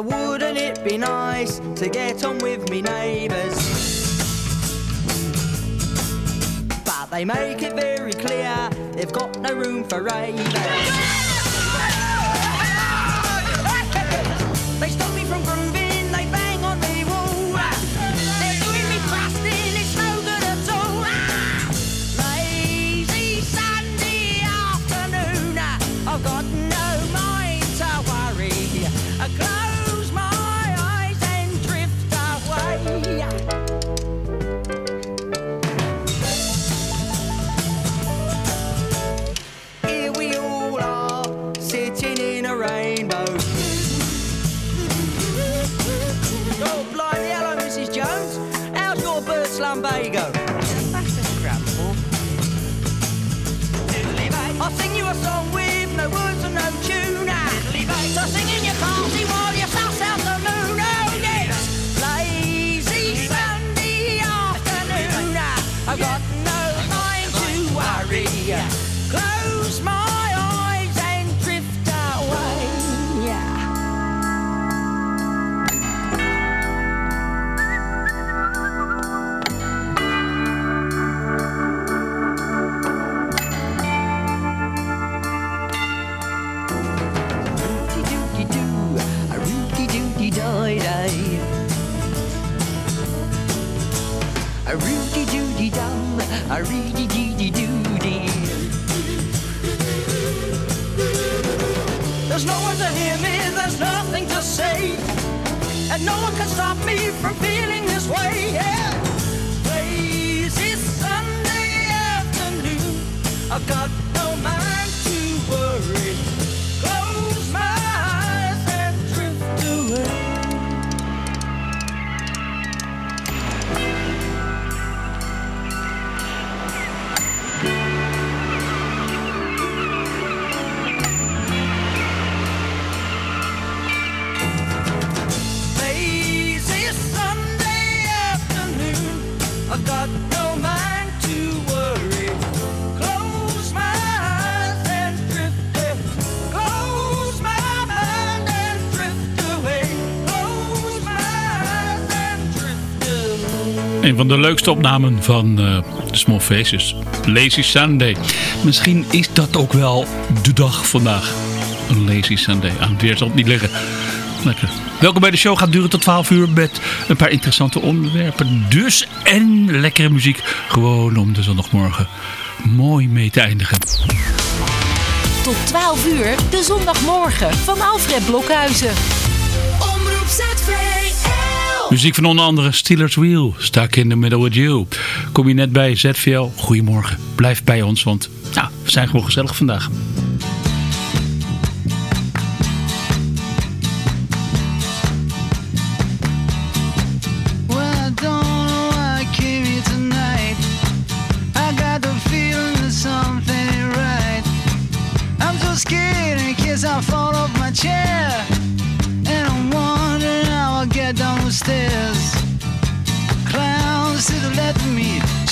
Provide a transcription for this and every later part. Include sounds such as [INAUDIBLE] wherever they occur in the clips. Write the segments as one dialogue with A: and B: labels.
A: Wouldn't it be nice to get on with me neighbours? But they make it very clear they've got no room for ravers. nothing to say. And no one can stop me from feeling this way, yeah. crazy Sunday afternoon, I've got
B: Een van de leukste opnamen van uh, Small Faces. Lazy Sunday. Misschien is dat ook wel de dag vandaag. Een Lazy Sunday. Aan het weer zal het niet liggen. Welkom bij de show. Gaat duren tot 12 uur met een paar interessante onderwerpen. Dus en lekkere muziek. Gewoon om de zondagmorgen mooi mee te eindigen.
C: Tot 12 uur de zondagmorgen van Alfred Blokhuizen.
B: Muziek van onder andere Steelers Wheel, Stuck in the Middle with You. Kom je net bij ZVL, goedemorgen. Blijf bij ons, want ja, we zijn gewoon gezellig vandaag.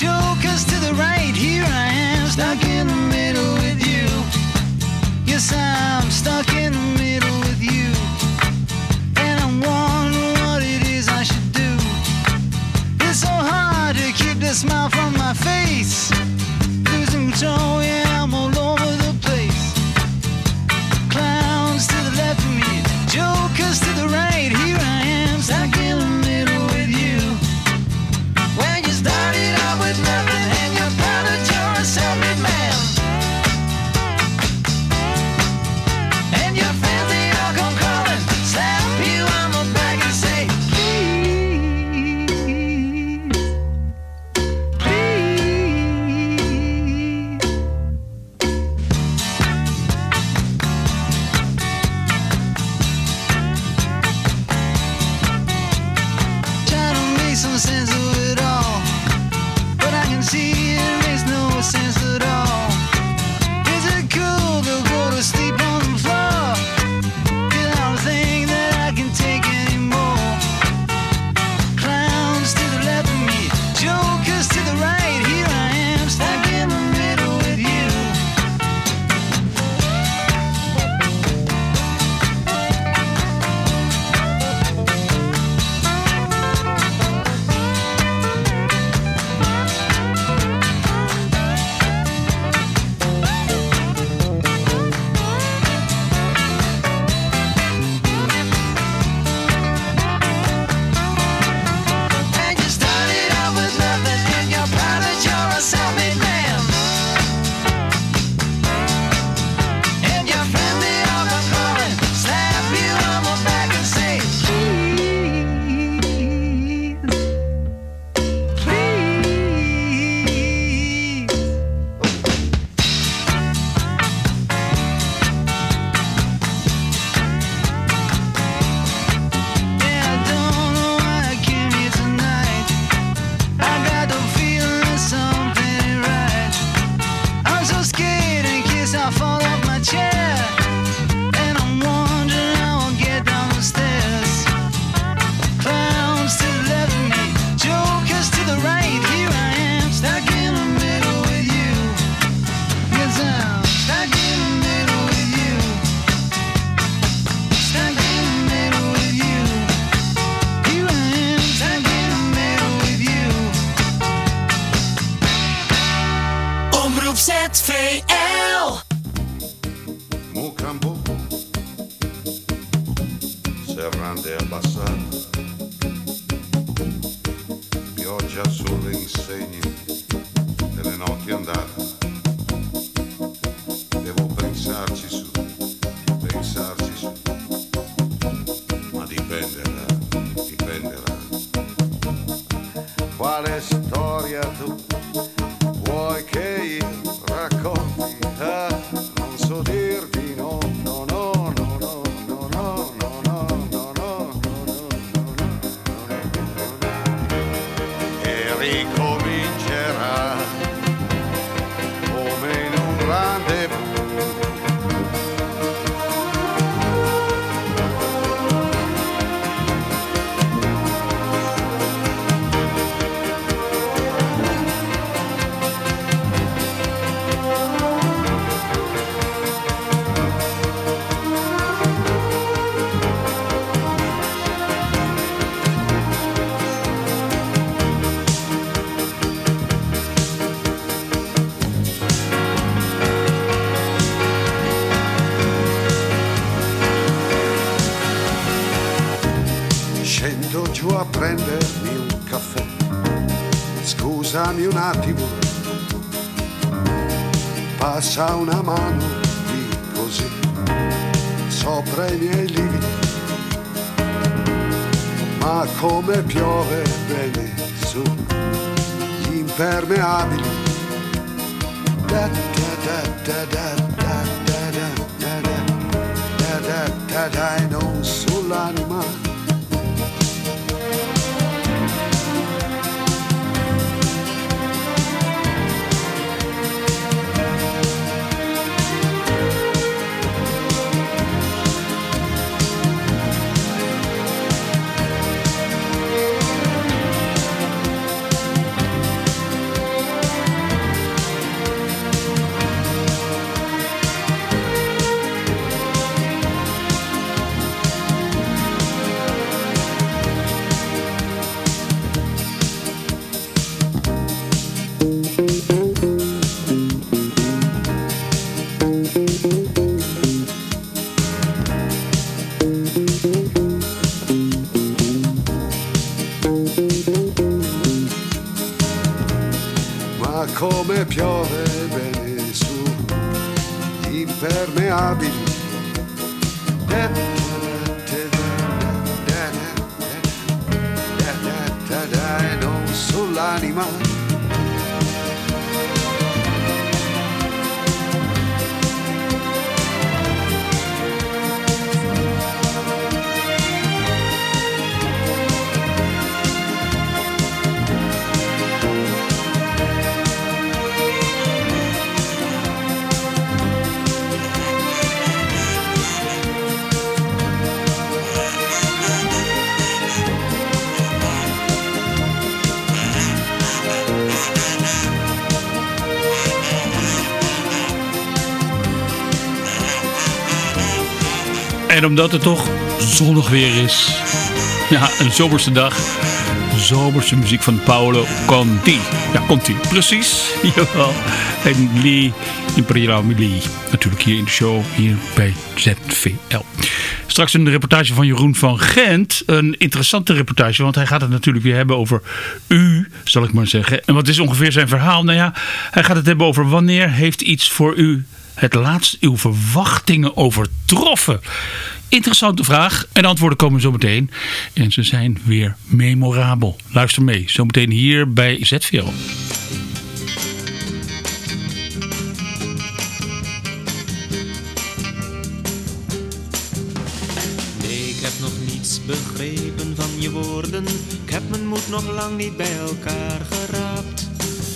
B: Of
D: piove bene su impermeabili. Non sull'anima
E: En omdat het toch zonnig weer is. Ja, een zomerse dag. Zomerse muziek van Paolo Conti. Ja, Conti, precies. [LAUGHS] Jawel. En Lee, Imperial Lee. Natuurlijk hier in de show, hier bij ZVL. Straks een reportage van Jeroen van Gent. Een interessante reportage, want hij gaat het natuurlijk weer hebben over u, zal ik maar zeggen. En wat is ongeveer zijn verhaal? Nou ja, hij gaat het hebben over wanneer heeft iets voor u het laatst uw verwachtingen overtroffen? Interessante vraag. En de antwoorden komen zo meteen. En ze zijn weer memorabel. Luister mee. Zometeen hier bij ZVL.
F: Begrepen van je woorden. Ik heb mijn moed nog lang niet bij elkaar geraapt.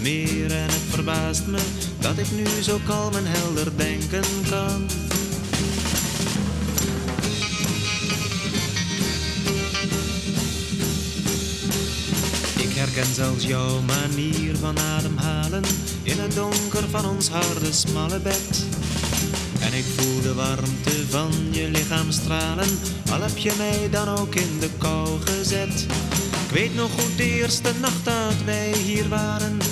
F: Meer en het verbaast me dat ik nu zo kalm en helder denken kan. Ik herken zelfs jouw manier van ademhalen in het donker van ons harde smalle bed. En ik voel de warmte van je lichaam stralen, al heb je mij dan ook in de kou gezet. Ik weet nog goed de eerste nacht dat wij hier waren.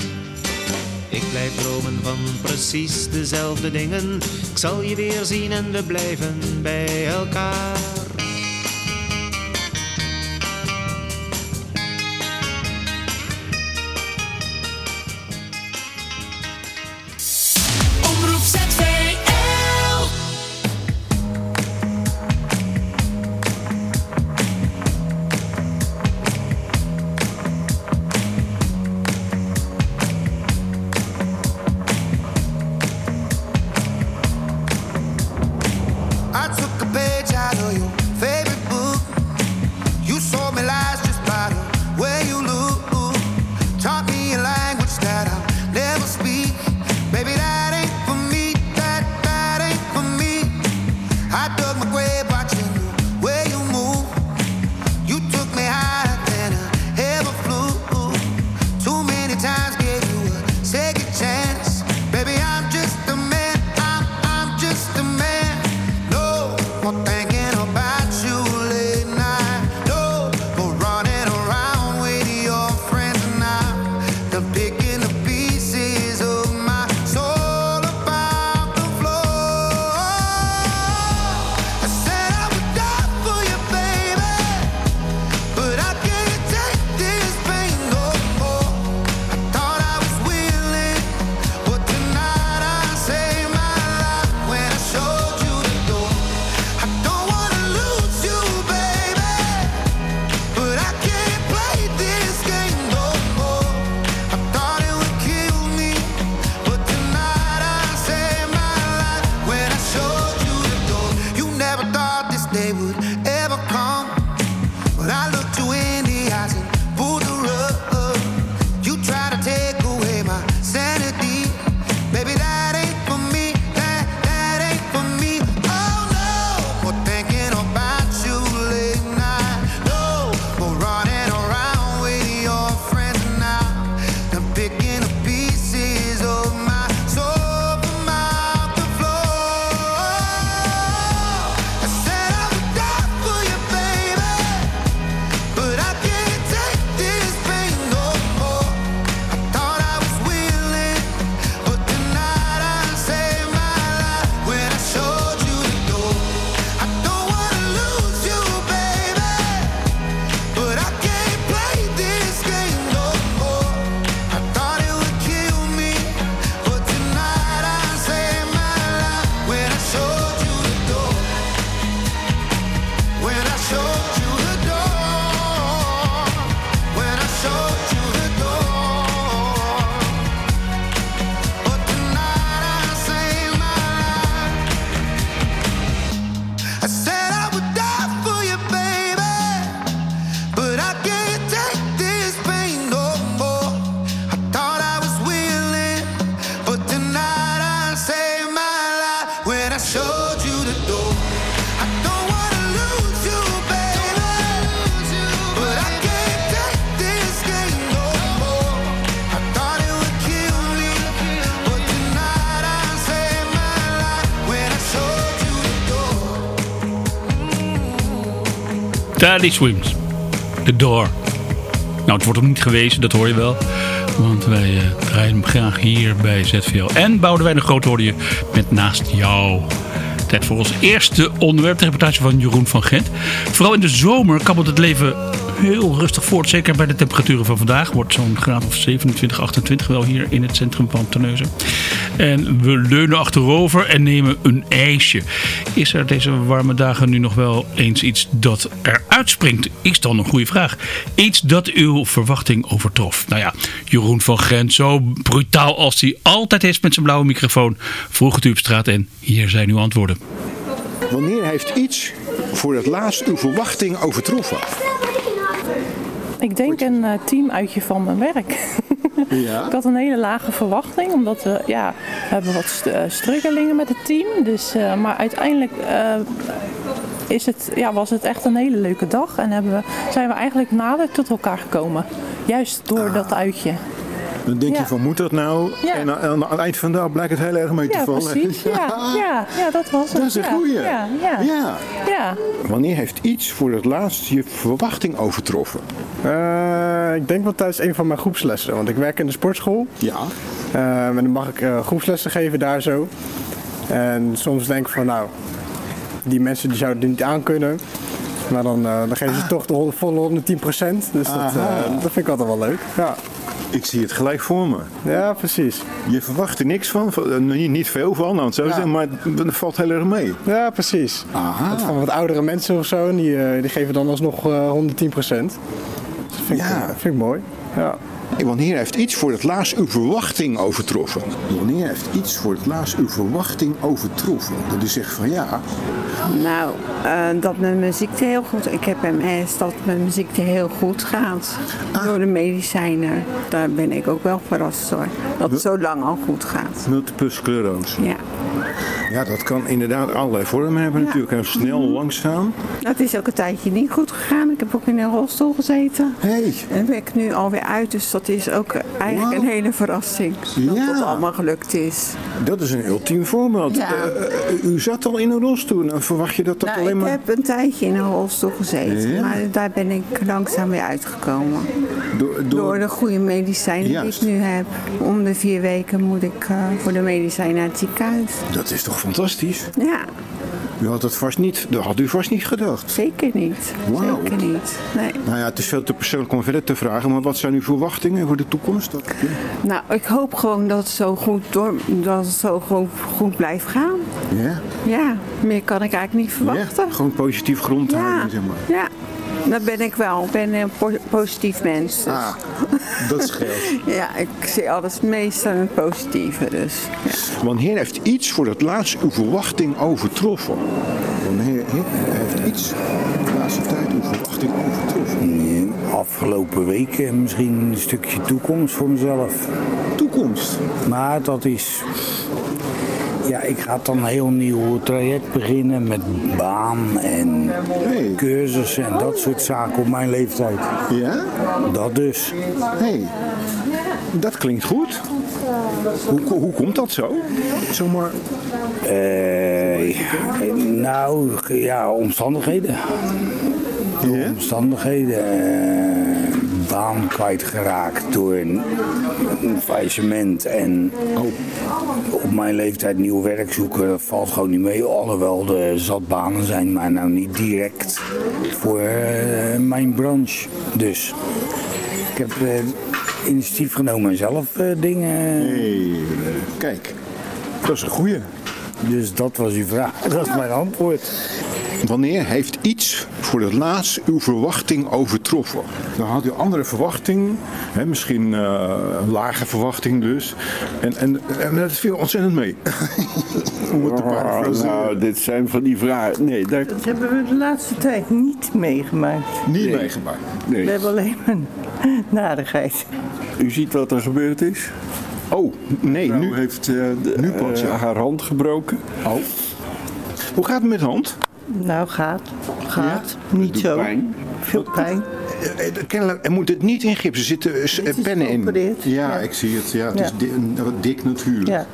F: Ik blijf dromen van precies dezelfde dingen. Ik zal je weer zien en we blijven bij elkaar.
E: Daddy Swims. The Door. Nou, het wordt hem niet gewezen, dat hoor je wel. Want wij eh, draaien hem graag hier bij ZVL. En Boudewijn de Groot hoorde met Naast Jou. Tijd voor ons eerste onderwerp, de reportage van Jeroen van Gent. Vooral in de zomer kabbelt het leven heel rustig voort. Zeker bij de temperaturen van vandaag. Wordt zo'n graad of 27, 28 wel hier in het centrum van Terneuzen. En we leunen achterover en nemen een ijsje. Is er deze warme dagen nu nog wel eens iets dat er uitspringt? Is dan een goede vraag. Iets dat uw verwachting overtrof. Nou ja, Jeroen van Gent, zo brutaal als hij altijd is met zijn blauwe microfoon, vroeg het u op straat en hier zijn uw antwoorden.
G: Wanneer heeft iets voor het laatst uw verwachting overtroffen?
H: Ik denk een eh, teamuitje van mijn werk. [LAUGHS]
G: Ja.
H: Ik had een hele lage verwachting, omdat we, ja, we hebben wat st- eh, struggelingen met het team. Dus, eh, maar uiteindelijk is het, ja, was het echt een hele leuke dag en hebben we, zijn we eigenlijk nader tot elkaar gekomen. Juist door dat uitje.
G: Dan denk je van moet dat nou?
H: Ja.
G: En aan, aan het eind van de dag blijkt het heel erg mee te
H: Ja,
G: vallen.
H: precies. [LAUGHS] Ja, ja, ja, dat was het.
G: Dat is een
H: ja,
G: goeie.
H: Ja, ja, ja.
G: Ja. Wanneer heeft iets voor het laatst je verwachting overtroffen?
I: Eh, ik denk wel tijdens een van mijn groepslessen, want ik werk in de sportschool.
G: Ja.
I: Eh, en dan mag ik eh, groepslessen geven daar zo. En soms denk ik van nou, die mensen die zouden het niet aankunnen. Maar dan, eh, dan geven ze toch de volle 110%. Dus dat,
G: Aha.
I: eh, dat vind ik altijd wel leuk. Ja,
G: Ik zie het gelijk voor me.
I: ja precies.
G: Je verwacht er niks van, van- eh, niet, niet veel van, nou, het zo
I: Ja.
G: zeggen, maar het valt heel erg mee.
I: Ja, precies.
G: Aha.
I: Van wat oudere mensen of zo, die, eh, die geven dan alsnog eh 110%. Dus dat vind, ik,
G: Ja.
I: eh, vind ik mooi. Ja.
G: Wanneer heeft iets voor het laatst uw verwachting overtroffen? Wanneer heeft iets voor het laatst uw verwachting overtroffen? Dat u zegt van ja,
J: Nou, eh, dat mijn muziekte heel goed... Ik heb MS dat mijn muziekte heel goed gaat. Door de medicijnen. Daar ben ik ook wel verrast door. Dat het zo lang al goed gaat.
G: multiple sclerose.
J: Ja.
G: Ja, dat kan inderdaad allerlei vormen hebben natuurlijk. Heel snel, langzaam.
J: Het is ook een tijdje niet goed gegaan. Ik heb ook in een rolstoel gezeten.
G: Hey.
J: En ben ik nu alweer uit. Dus dat is ook eigenlijk een hele verrassing. Dat
G: Ja.
J: het allemaal gelukt is.
G: Dat is een ultiem voorbeeld.
J: Ja.
G: Eh, eh, u zat al in een rolstoel. Dan verwacht je dat dat
J: Nou,
G: alleen
J: ik
G: maar...
J: heb een tijdje in een rolstoel gezeten. Maar daar ben ik langzaam weer uitgekomen.
G: Door, door-
J: Door de goede medicijnen
G: Juist.
J: die ik nu heb. Om de vier weken moet ik eh, voor de medicijnen naar het ziekenhuis.
G: Dat is toch fantastisch?
J: Ja,
G: U had het vast niet, dat had u vast niet gedacht.
J: zeker niet.
G: Wauw.
J: Zeker niet. Nee.
G: Nou ja, het is veel te persoonlijk om verder te vragen. Maar wat zijn uw verwachtingen voor de toekomst? Dat,
J: Nou, ik hoop gewoon dat het zo goed, door, dat het zo goed, goed blijft gaan.
G: ja?
J: Ja, meer kan ik eigenlijk niet verwachten.
G: ja? Gewoon positief grond
J: Ja,
G: houden, zeg maar.
J: ja. Dat ben ik wel. Ik ben een po- positief mens. Dus.
G: Ah, dat scheelt. [LAUGHS]
J: Ja, ik zie alles meestal in het positieve. Dus. Ja.
G: Wanneer heeft iets voor het laatst uw verwachting overtroffen? Wanneer heeft iets voor de laatste tijd uw verwachting overtroffen?
K: Afgelopen weken misschien een stukje toekomst voor mezelf.
G: Toekomst.
K: Maar dat is. Ja, ik ga dan een heel nieuw traject beginnen met baan en
G: Hey.
K: cursussen en dat soort zaken op mijn leeftijd.
G: Ja?
K: Dat dus.
G: hey, dat klinkt goed. Hoe, hoe komt dat zo? Zomaar.
K: Eh, nou, ja, omstandigheden.
G: Ja?
K: Omstandigheden. eh, baan kwijtgeraakt door een, een faillissement. En op mijn leeftijd nieuw werk zoeken valt gewoon niet mee. Alhoewel er zat banen zijn, maar nou niet direct voor eh, mijn branche. Dus ik heb eh, initiatief genomen en zelf eh, dingen.
G: Hey, kijk, dat is een goeie.
K: Dus dat was uw vraag. Dat is mijn antwoord.
G: Wanneer heeft iets voor het laatst uw verwachting overtroffen? Dan had u andere verwachting, hè, misschien eh, een lage verwachting dus. En, en, en dat viel ontzettend mee. [LAUGHS] Om het te parafraseren.
L: nou, dit zijn van die vragen. Nee, daar
M: Dat hebben we de laatste tijd niet meegemaakt.
G: Niet
L: Nee.
G: meegemaakt.
L: nee.
M: We hebben alleen maar [LAUGHS] narigheid.
L: U ziet wat er gebeurd is.
G: Oh, nee,
L: Nu
G: nu.
L: heeft eh, de-
G: Nu pas,
L: eh,
G: ja.
L: haar hand gebroken.
G: Oh. Hoe gaat het met hand?
M: Nou, gaat. Gaat. Niet zo.
L: pijn.
M: Veel pijn.
G: Eh, eh, Kennelijk er moet het niet in gips. Er zitten eh, pennen in. Ja,
M: ja.
G: ik zie het. Ja, het
M: Ja.
G: is dik natuurlijk.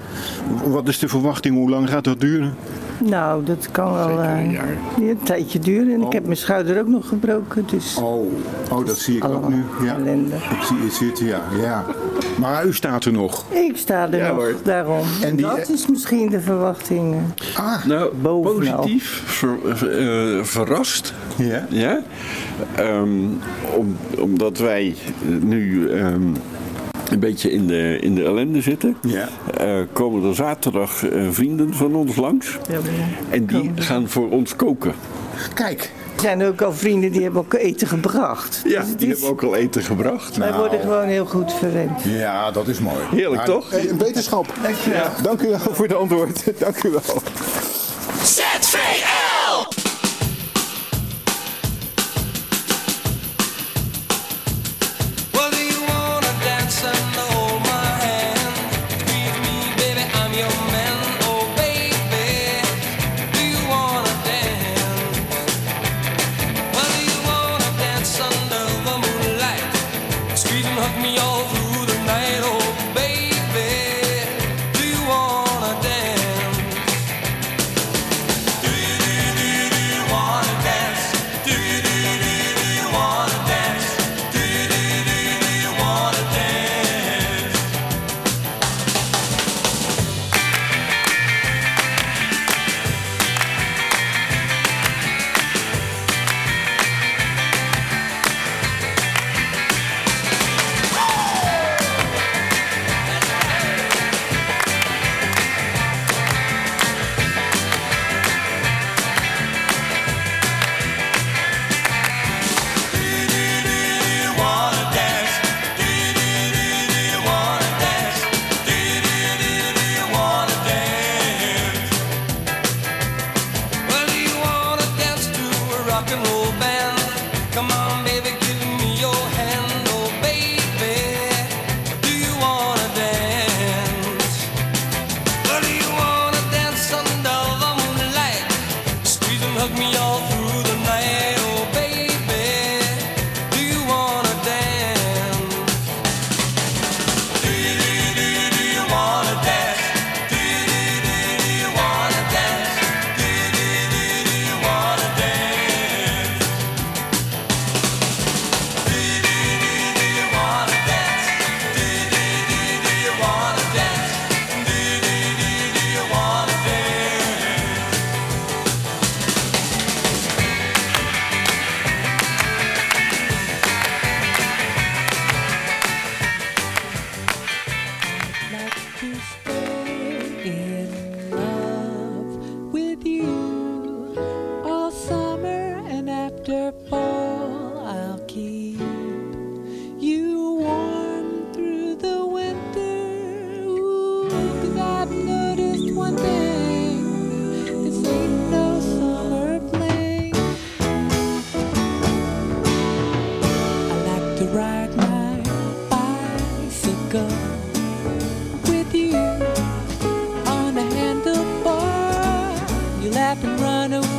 G: Wat is de verwachting? Hoe lang gaat dat duren?
M: Nou, dat kan wel eh, ja, een tijdje duren. En ik heb mijn schouder ook nog gebroken. Dus
G: Oh, oh dat zie ik ook nu. Ja. Ik zie het zitten, ja. ja. Maar u staat er nog.
M: ik sta er
L: Ja,
M: nog,
L: hoor.
M: daarom.
G: En die-
M: dat is misschien de verwachting.
G: Ah,
L: Nou,
M: Bovenal.
L: positief ver- ver- eh, verrast.
G: Ja.
L: Ja? Ehm, om, omdat wij nu ehm, een beetje in de, in de ellende zitten,
G: Ja.
L: eh, komen er zaterdag eh, vrienden van ons langs. En die gaan voor ons koken.
G: Kijk.
M: Er zijn ook al vrienden die hebben ook eten gebracht.
L: Ja,
M: Dus het
L: die
M: is-
L: hebben ook al eten gebracht.
M: Wij
G: Nou.
M: worden gewoon heel goed verwend.
G: Ja, dat is mooi.
L: Heerlijk,
G: Maar,
L: toch?
G: eh, Een wetenschap.
M: Dankjewel.
G: Dank u wel voor de antwoord. [LAUGHS] Dank u wel.
C: ZVL.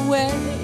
N: away.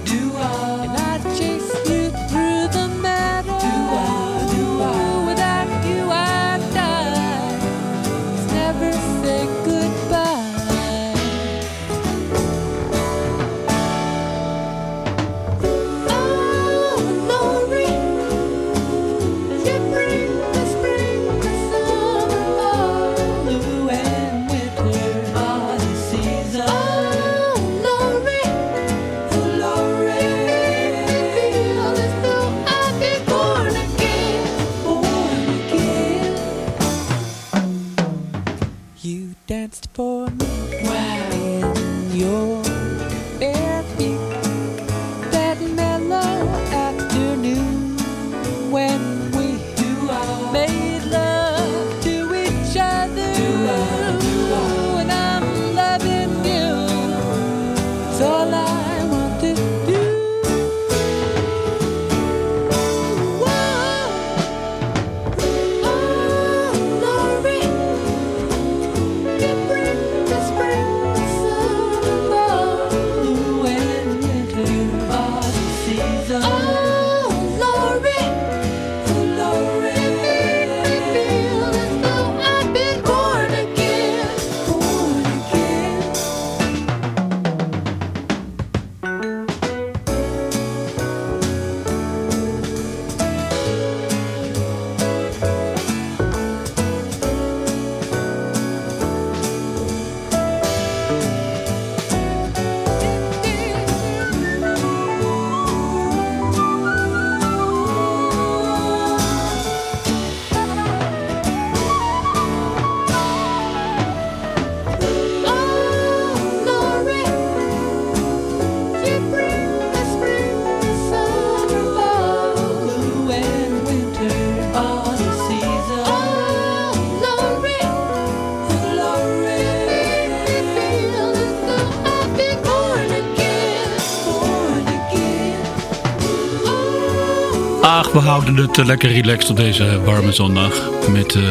N: We houden het eh, lekker relaxed op deze warme zondag. Met eh,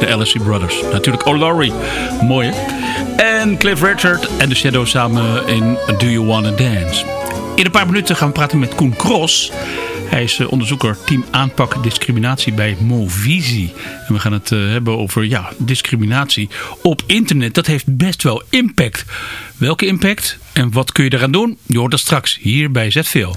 N: de LSC Brothers. Natuurlijk O'Laurie. Mooi hè? En Cliff Richard en The Shadow samen in Do You Wanna Dance. In een paar minuten gaan we praten met Koen Cross. Hij is eh, onderzoeker team aanpak discriminatie bij Movisie. En we gaan het hebben over ja, discriminatie op internet. Dat heeft best wel impact. Welke impact en wat kun je eraan doen? Je hoort dat straks hier bij ZVL.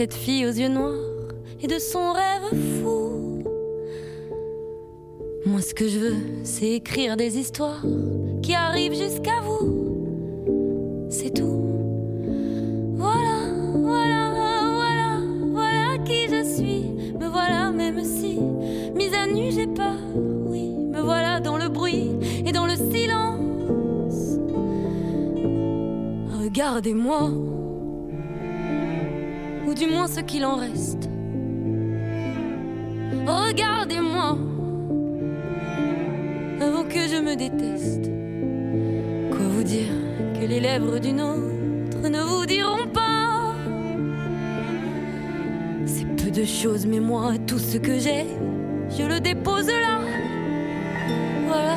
O: Cette fille aux yeux noirs et de son rêve fou. Moi, ce que je veux, c'est écrire des histoires qui arrivent jusqu'à vous. C'est tout. Voilà, voilà, voilà, voilà qui je suis. Me voilà, même si, mise à nu, j'ai peur. Oui, me voilà dans le bruit et dans le silence. Regardez-moi, qu'il en reste. Regardez-moi avant que je me déteste. Quoi vous dire que les lèvres d'une autre ne vous diront pas? C'est peu de choses, mais moi, tout ce que j'ai, je le dépose là. Voilà.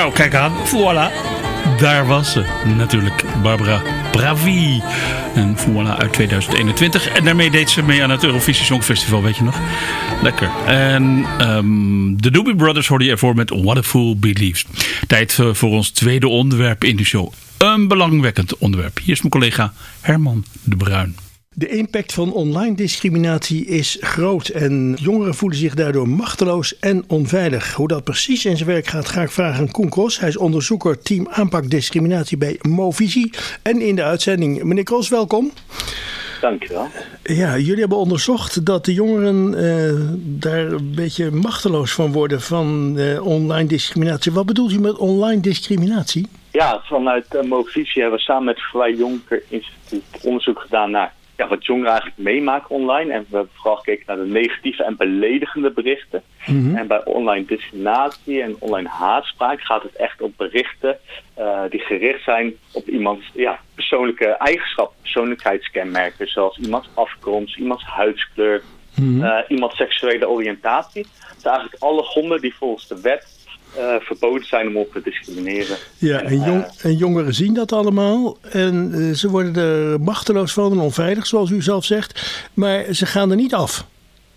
E: Nou, kijk aan. Voilà. Daar was ze. Natuurlijk Barbara Bravi. En voilà uit 2021. En daarmee deed ze mee aan het Eurovisie Songfestival, weet je nog? Lekker. En ehm, de Doobie Brothers hoorde je ervoor met What a Fool Believes. Tijd eh, voor ons tweede onderwerp in de show. Een belangwekkend onderwerp. Hier is mijn collega Herman de Bruin.
P: De impact van online discriminatie is groot en jongeren voelen zich daardoor machteloos en onveilig. Hoe dat precies in zijn werk gaat, ga ik vragen aan Koen Kros. Hij is onderzoeker team aanpak discriminatie bij Movisie. En in de uitzending, meneer Kros, welkom.
Q: Dankjewel.
P: Ja, jullie hebben onderzocht dat de jongeren eh, daar een beetje machteloos van worden van eh, online discriminatie. Wat bedoelt u met online discriminatie?
Q: Ja, vanuit uh, Movisie hebben we samen met het Vrij Jonker Instituut onderzoek gedaan naar ja, wat jongeren eigenlijk meemaken online. En we hebben vooral gekeken naar de negatieve en beledigende berichten.
P: Mhm.
Q: En bij online discriminatie en online haatspraak gaat het echt om berichten eh, die gericht zijn op iemands ja, persoonlijke eigenschappen, persoonlijkheidskenmerken, zoals iemands afkomst, iemands huidskleur,
P: Mhm.
Q: eh, iemands seksuele oriëntatie. Het zijn eigenlijk alle gronden die volgens de wet eh, verboden zijn om op te discrimineren.
P: Ja, en, jong, en jongeren zien dat allemaal en eh, ze worden er machteloos van en onveilig, zoals u zelf zegt. Maar ze gaan er niet af.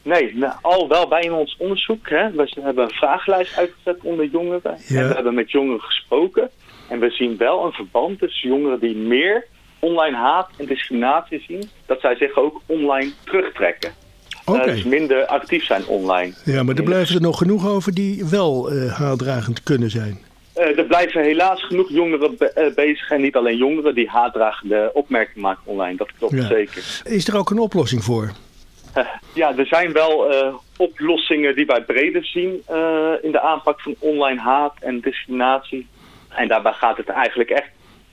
Q: Nee, nou, al wel bij in ons onderzoek. Hè. We hebben een vragenlijst uitgezet onder jongeren.
P: Ja.
Q: En we hebben met jongeren gesproken. En we zien wel een verband tussen jongeren die meer online haat en discriminatie zien. Dat zij zich ook online terugtrekken. Eh, dus minder actief zijn online.
P: Ja, maar er blijven er nog genoeg over die wel eh haatdragend kunnen zijn.
Q: Eh, er blijven helaas genoeg jongeren be- eh, bezig. En niet alleen jongeren die haatdragende opmerkingen maken online. Dat klopt
P: Ja.
Q: zeker.
P: Is er ook een oplossing voor?
Q: Ja, er zijn wel oplossingen die wij breder zien in de aanpak van online haat en discriminatie. En daarbij gaat het eigenlijk echt...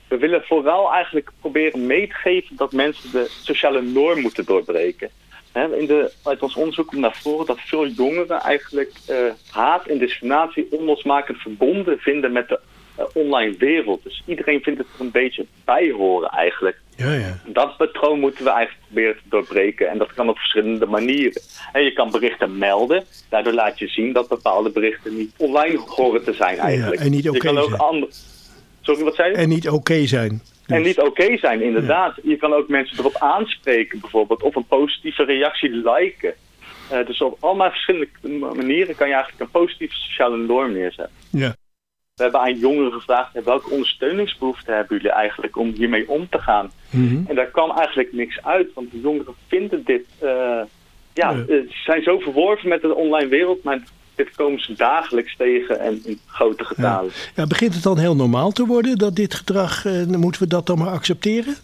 Q: We willen vooral eigenlijk proberen mee te geven dat mensen de sociale norm moeten doorbreken. Hè, in de, uit ons onderzoek komt naar voren dat veel jongeren eigenlijk eh, haat en discriminatie onlosmakend verbonden vinden met de eh, online wereld. Dus iedereen vindt het er een beetje bij horen eigenlijk.
P: Ja, ja.
Q: Dat patroon moeten we eigenlijk proberen te doorbreken. En dat kan op verschillende manieren. En je kan berichten melden. Daardoor laat je zien dat bepaalde berichten niet online horen te zijn eigenlijk.
P: en niet oké zijn.
Q: Sorry, wat zei je?
P: En niet oké zijn.
Q: En niet oké zijn, inderdaad. Je kan ook mensen erop aanspreken bijvoorbeeld. Of een positieve reactie liken. Eh, dus op allemaal verschillende manieren kan je eigenlijk een positieve sociale norm neerzetten.
P: Ja.
Q: We hebben aan jongeren gevraagd, "Hey, welke ondersteuningsbehoeften hebben jullie eigenlijk om hiermee om te gaan?
P: Mhm.
Q: En daar kwam eigenlijk niks uit, want de jongeren vinden dit, eh, ja,
P: Ja.
Q: eh, ze zijn zo verworven met de online wereld, maar dit komen ze dagelijks tegen en in grote getalen.
P: Ja, begint het dan heel normaal te worden dat dit gedrag, eh, moeten we dat dan maar accepteren?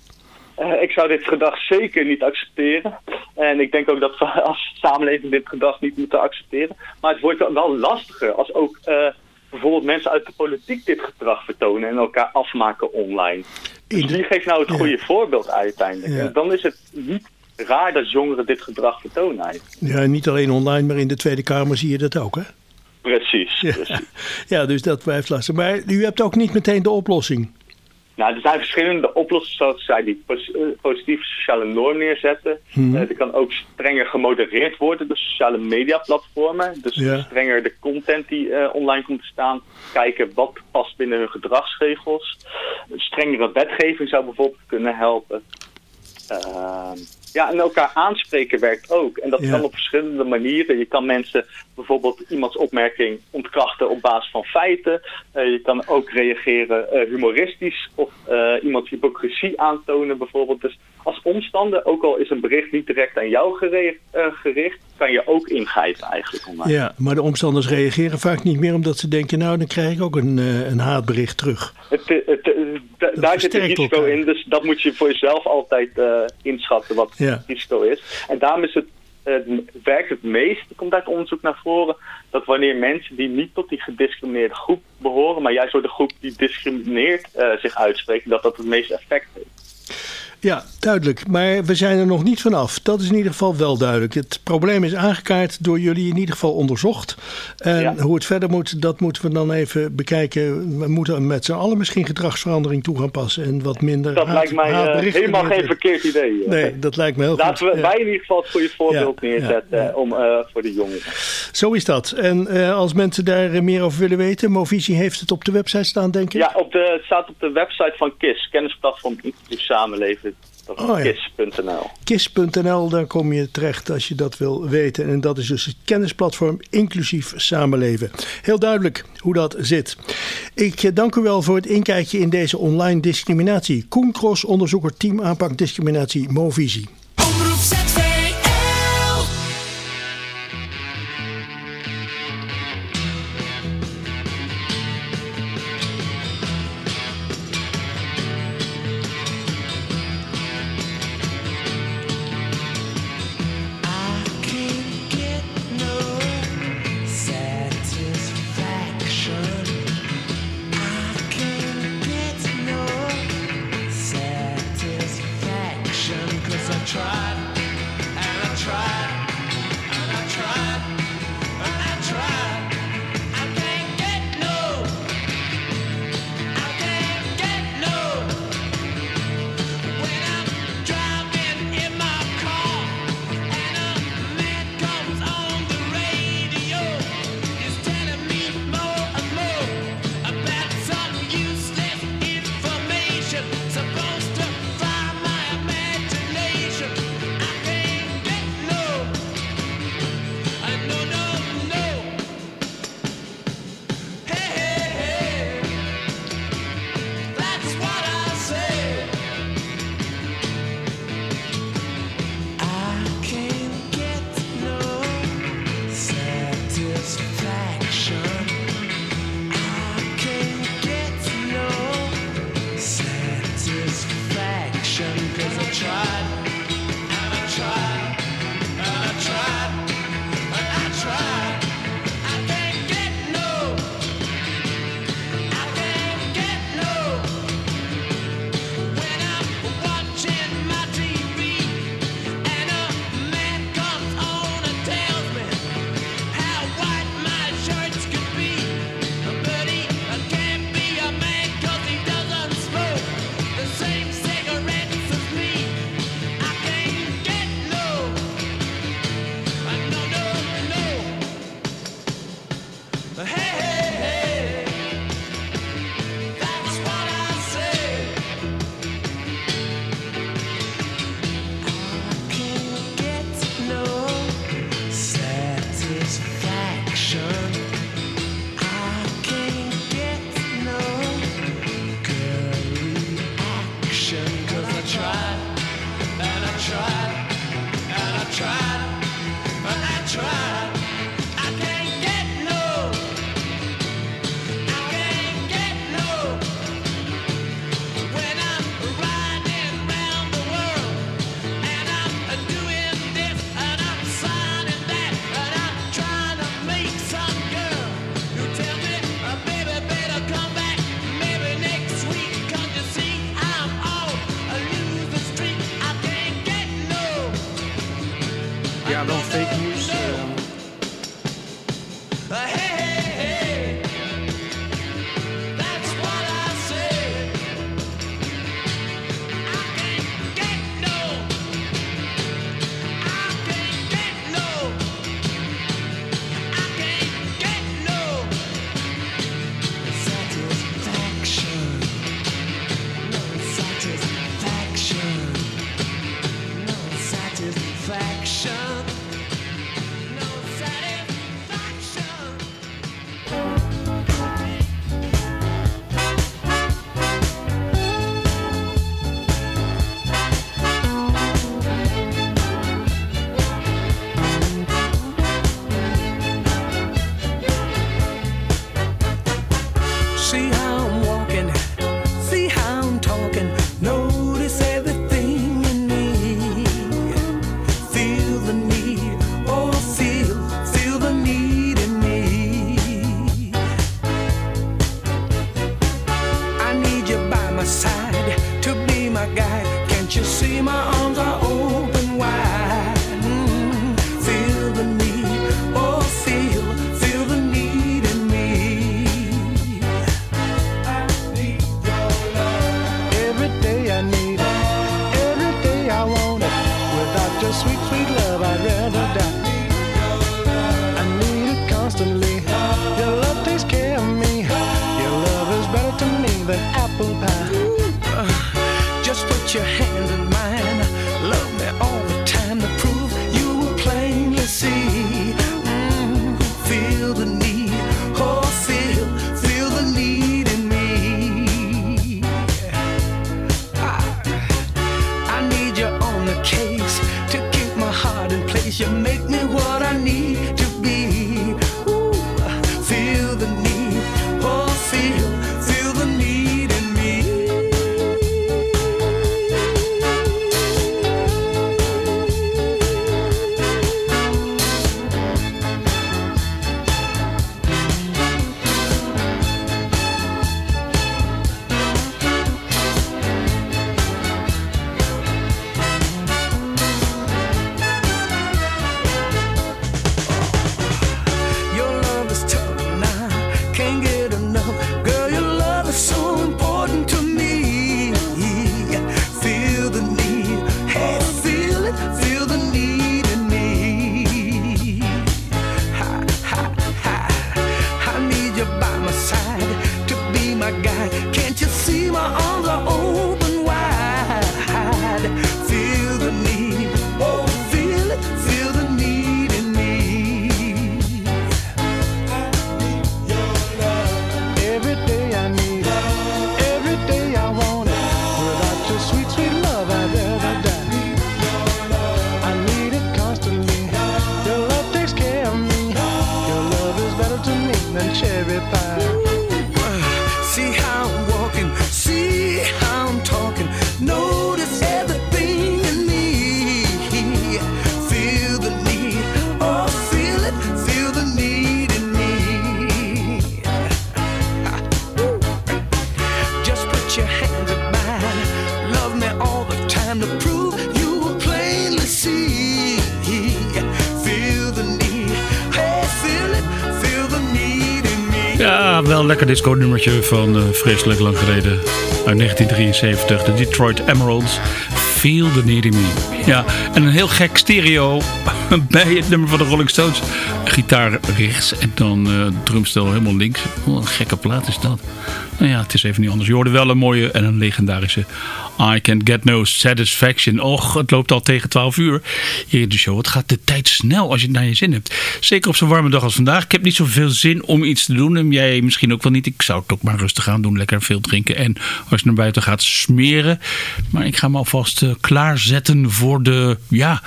Q: Eh, ik zou dit gedrag zeker niet accepteren. En ik denk ook dat we [LAUGHS] als samenleving dit gedrag niet moeten accepteren. Maar het wordt wel lastiger als ook eh, bijvoorbeeld mensen uit de politiek dit gedrag vertonen en elkaar afmaken online. Dus wie geeft nou het goede voorbeeld uiteindelijk?
P: Ja.
Q: En dan is het niet raar dat jongeren dit gedrag vertonen. eigenlijk.
P: Ja, niet alleen online, maar in de Tweede Kamer zie je dat ook, hè?
Q: Precies.
P: Ja, [LAUGHS] ja dus dat blijft lastig. Maar u hebt ook niet meteen de oplossing.
Q: Nou, er zijn verschillende oplossingen zoals zij die eh, positieve sociale norm neerzetten. Er kan ook strenger gemodereerd worden door sociale media platformen. Dus
P: Ja.
Q: strenger de content die eh, online komt te staan. Kijken wat past binnen hun gedragsregels. Een strengere wetgeving zou bijvoorbeeld kunnen helpen. Ehm, ja, en elkaar aanspreken werkt ook. En dat
P: Ja.
Q: kan op verschillende manieren. Je kan mensen bijvoorbeeld iemands opmerking ontkrachten op basis van feiten. Eh, je kan ook reageren eh, humoristisch of eh, iemands hypocrisie aantonen bijvoorbeeld. Dus als omstander, ook al is een bericht niet direct aan jou eh, gericht, kan je ook ingrijpen eigenlijk online.
P: Ja, maar de omstanders reageren vaak niet meer omdat ze denken, nou dan krijg ik ook een, een haatbericht terug.
Q: Het, het, da- daar zit een risico
P: elkaar.
Q: in, dus dat moet je voor jezelf altijd inschatten wat
P: Ja.
Q: Het risico is. En daarom is het, het werkt het meest, komt uit onderzoek naar voren, dat wanneer mensen die niet tot die gediscrimineerde groep behoren, maar juist door de groep die discrimineert eh, zich uitspreken, dat dat het meeste effect heeft.
P: Ja, duidelijk. Maar we zijn er nog niet vanaf. Dat is in ieder geval wel duidelijk. Het probleem is aangekaart door jullie in ieder geval onderzocht. En hoe het verder moet, dat moeten we dan even bekijken. We moeten met z'n allen misschien gedragsverandering toe gaan passen. En wat minder
Q: Dat
P: haat-
Q: lijkt mij eh, helemaal geen verkeerd idee. eh.
P: Nee, dat lijkt me heel
Q: Laten
P: goed.
Q: we,
P: Ja.
Q: wij in ieder geval het goede voorbeeld
P: Ja,
Q: neerzetten om, eh, voor de jongeren.
P: Zo is dat. En als mensen daar meer over willen weten, Movisie heeft het op de website staan, denk ik.
Q: Ja, op de, het staat op de website van KIS, Kennisplatform Inclusief Samenleven. Dat is
P: Oh.
Q: KIS.nl.
P: KIS.nl, daar kom je terecht als je dat wil weten. En dat is dus het kennisplatform inclusief samenleven. Heel duidelijk hoe dat zit. Ik eh, dank u wel voor het inkijkje in deze online discriminatie. Koen Kros, onderzoeker team aanpak discriminatie Movisie.
E: Lekker disco nummertje van eh, vreselijk lang geleden. Uit 1973, de Detroit Emeralds. Feel the Need Me. Ja, en een heel gek stereo [LAUGHS] bij het nummer van de Rolling Stones. Gitaar rechts en dan eh drumstel helemaal links. Wat een gekke plaat is dat. Nou ja, het is even niet anders. Je hoorde wel een mooie en een legendarische I Can't Get No Satisfaction. Och, het loopt al tegen 12 uur hier in de show. Het gaat de tijd snel als je het naar je zin hebt. Zeker op zo'n warme dag als vandaag. Ik heb niet zoveel zin om iets te doen. En jij misschien ook wel niet. Ik zou het ook maar rustig aan doen. Lekker veel drinken. En als je naar buiten gaat smeren. Maar ik ga me alvast eh, klaarzetten voor de ja,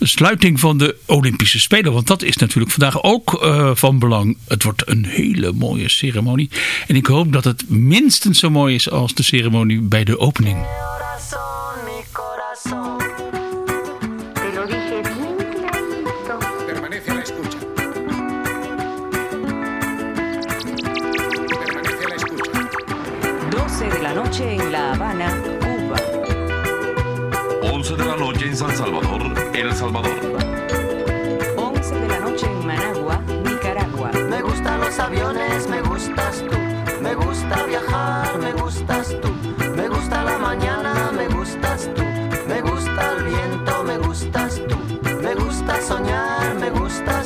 E: sluiting van de Olympische Spelen. Want dat is natuurlijk vandaag ook eh, van belang. Het wordt een hele mooie ceremonie. En ik hoop dat het minstens zo mooi is als de ceremonie bij de opening.
R: El Salvador.
S: 11 de la noche en Managua, Nicaragua. Me gustan
T: los aviones, me gustas tú. Me gusta viajar, me gustas tú. Me gusta la mañana, me gustas tú. Me gusta el viento, me gustas tú. Me gusta soñar, me gusta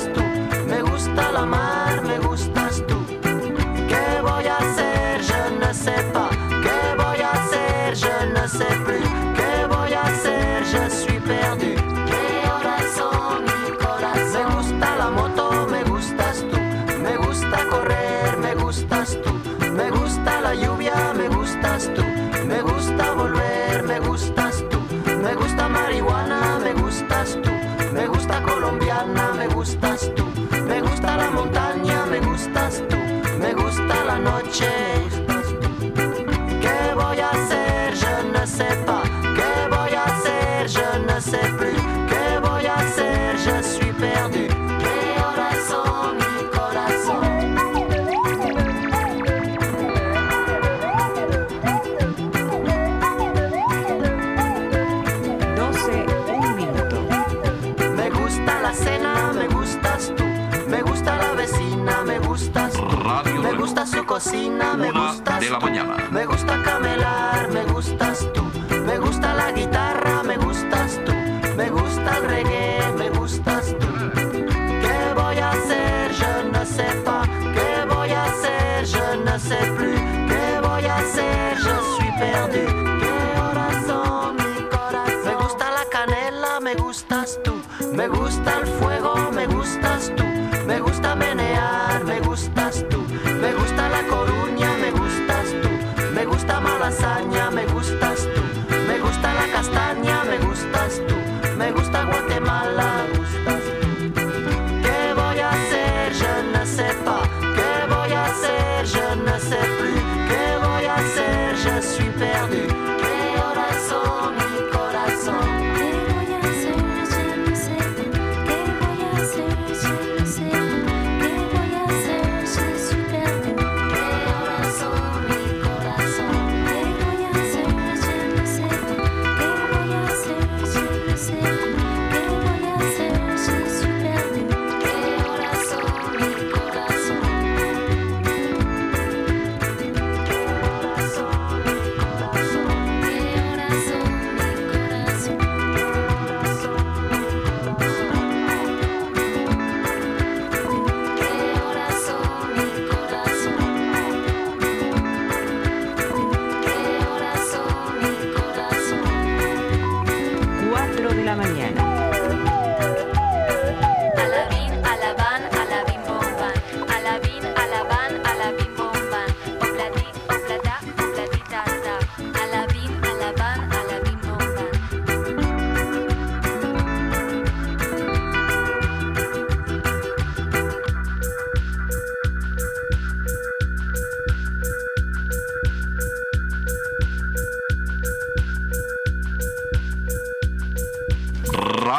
T: cocina, me gustas
U: de la
T: tú.
U: mañana.
T: Me gusta camelar, me gustas tú. Me gusta la guitarra, me gustas tú. Me gusta el reggae, me gustas tú. ¿Qué voy a hacer? Je ne sais pas. ¿Qué voy a hacer? Je ne sais plus. ¿Qué voy a hacer? Je suis perdu. ¿Qué horas son mi corazón? Me gusta la canela, me gustas tú. Me gusta el fuego, me gustas tú. Gustas tú. Me gusta Guatemala, me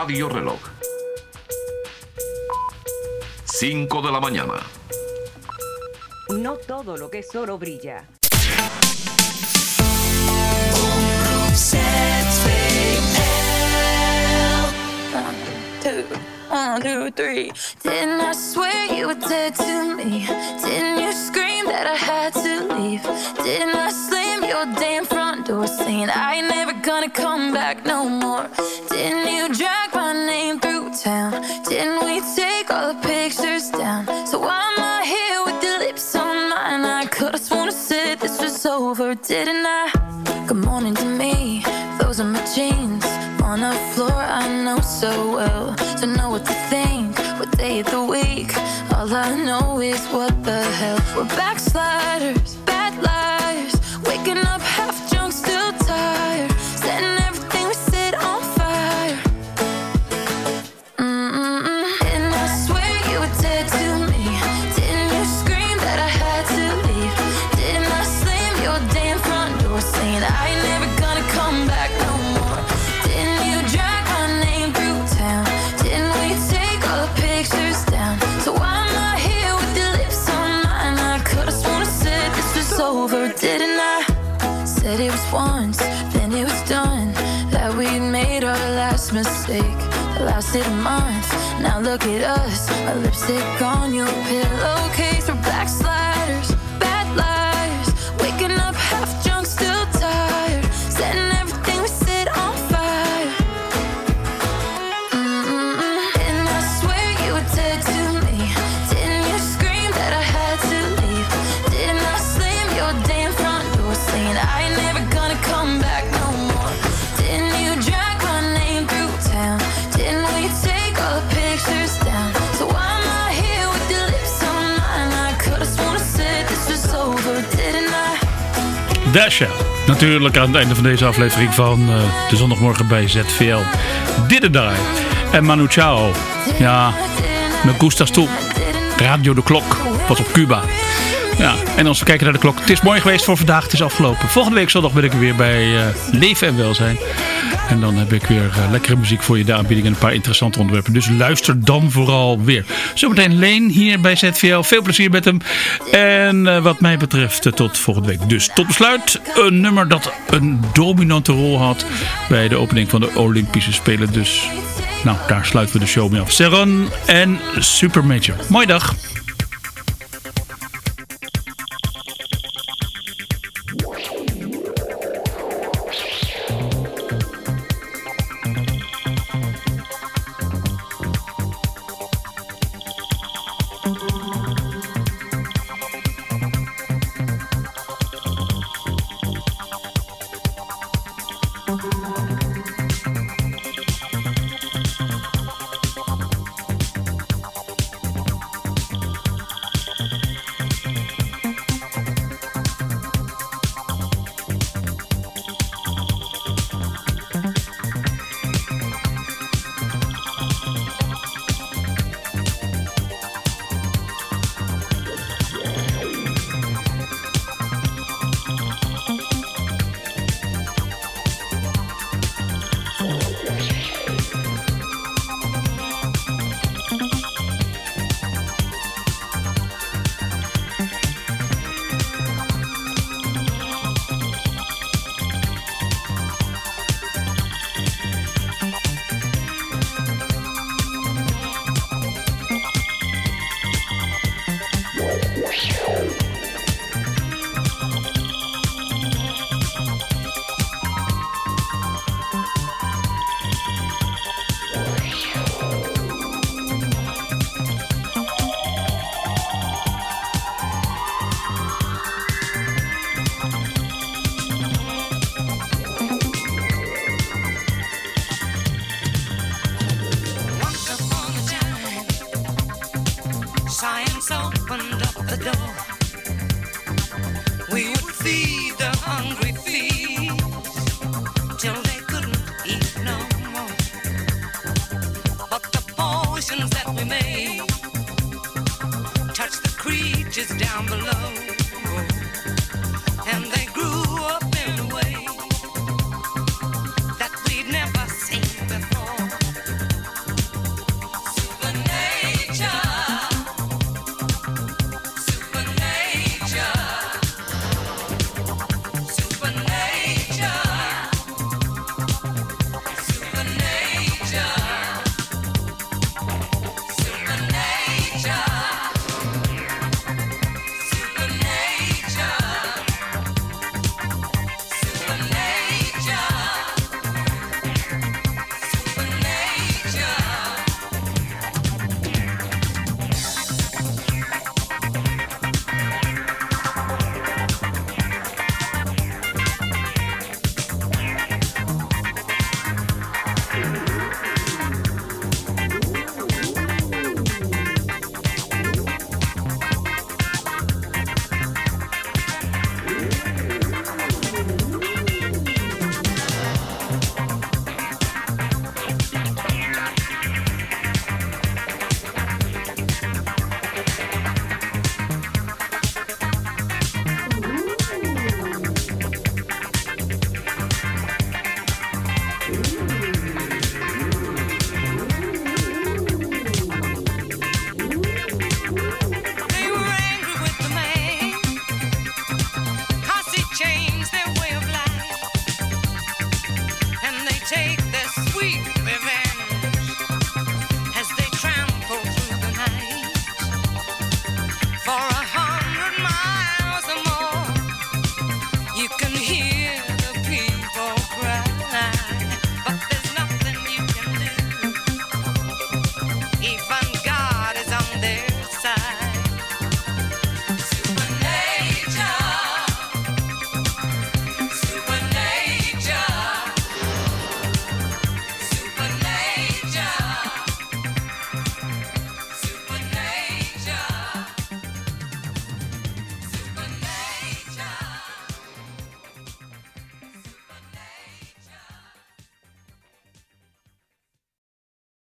U: Radio Reloj. 5 de la mañana.
R: No todo lo que es oro brilla.
V: Two, one, two, three. Didn't I swear you were dead to me? Didn't you scream that I had to leave? Didn't I slam your damn front door saying I ain't never gonna come back no more? Didn't you drag my name through town? Didn't we take all the pictures down? So why am I here with your lips on mine? I could've sworn I said this was over, didn't I? Good morning to me, those are my jeans on the floor I know so well. To know what to think, what day of the week. All I know is what the hell. We're backsliders, look at us, a lipstick on your pillowcase.
E: Dasha. Natuurlijk aan het einde van deze aflevering van eh, de zondagmorgen bij ZVL. Didn't Die. En Manu Chao. Ja, me gustas tu. Radio de Klok. Was op Cuba. Ja, en als we kijken naar de klok. Het is mooi geweest voor vandaag. Het is afgelopen. Volgende week zondag ben ik weer bij eh, Leven en Welzijn. En dan heb ik weer eh, lekkere muziek voor je, de aanbieding en een paar interessante onderwerpen. Dus luister dan vooral weer. Zometeen Leen hier bij ZVL. Veel plezier met hem. En eh, wat mij betreft eh, tot volgende week. Dus tot besluit een nummer dat een dominante rol had bij de opening van de Olympische Spelen. Dus nou, daar sluiten we de show mee af. Serron en Super Major. Mooie dag.